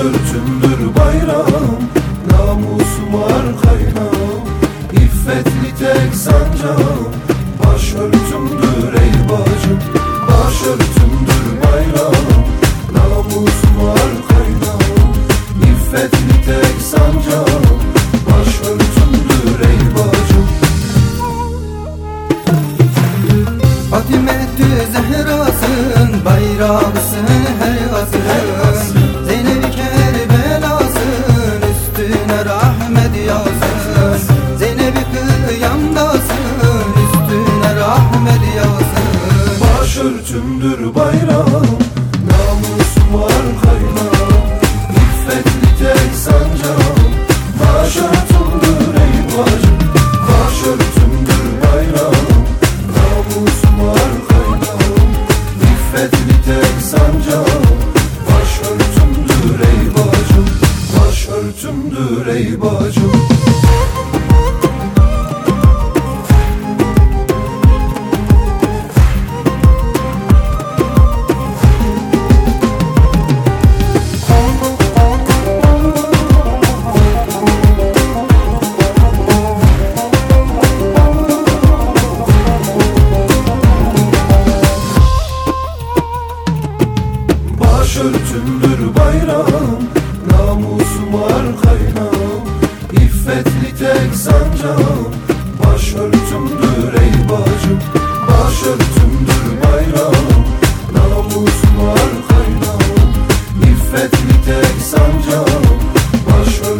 Başörtümdür bayrağım Namusum var kaynağım İffetli tek sancağım. Başörtümdür ey bacım Başörtümdür bayrağım Namusum var kaynağım İffetli tek sancağım. Başörtümdür ey bacım. Fatime Zehra bayrağısın her asrın Başörtümdür bayrağım Namusum var kaynağım İffetli tek sancağım. Başörtümdür ey bacım Başörtümdür bayrağım Namusum var kaynağım İffetli tek sancağım. Başörtümdür ey bacım Başörtümdür ey bacım Başörtümdür bayrağım Namusum var kaynağım İffetli tek sancağım. Başörtümdür ey bacım Başörtümdür bayrağım Namusum var kaynağım İffetli tek sancağım. Başörtümdür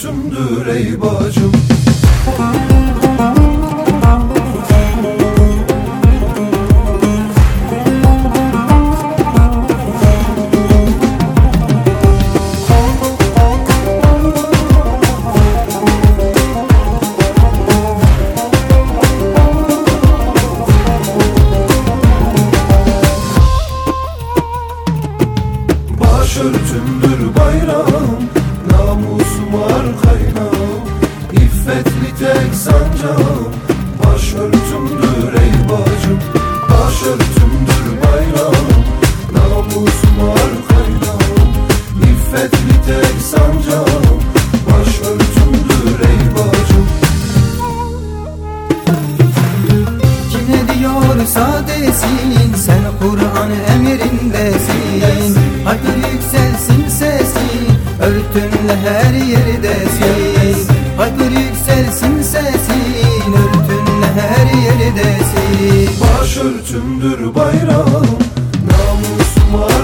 Başörtümdür ey bacım. Başörtümdür bayrağım tek sancağım. Başörtümdür ey bacım Başörtümdür bayrağım. Namusum var kaynağım İffetli tek sancağım. Başörtümdür ey bacım. Kim ne diyorsa desin Sen Kur'an emrindesin yükselsin sesin Örtünle her yerdesin. Başörtümdür bayrağım Namusum var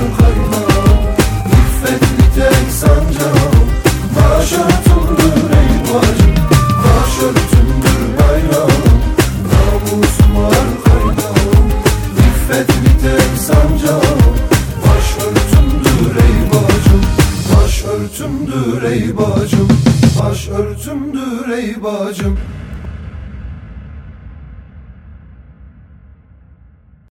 Başörtümdür ey bacım. Başörtümdür ey bacım